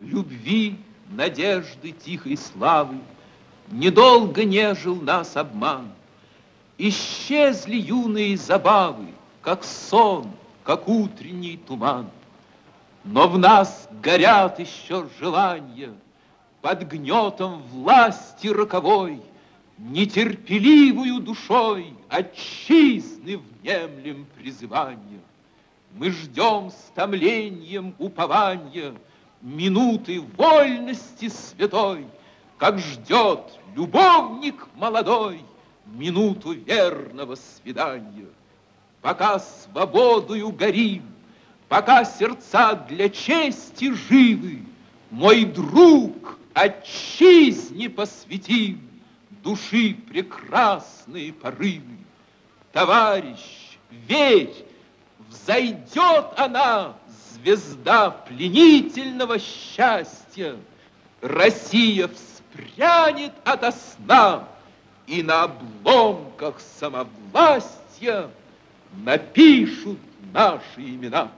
любви, надежды, тихой славы. Недолго нежил нас обман. Исчезли юные забавы, как сон, как утренний туман. Но в нас горят еще желания под гнетом власти роковой, Нетерпеливую душой отчизны внемлем призывания. Мы ждем с томлением упования Минуты вольности святой, Как ждет любовник молодой Минуту верного свидания. Пока свободою горим, Пока сердца для чести живы, Мой друг, отчизне посвятим Души прекрасные порывы. Товарищ, верь, взойдет она, звезда пленительного счастья. Россия вспрянет ото сна, и на обломках самовластия напишут наши имена.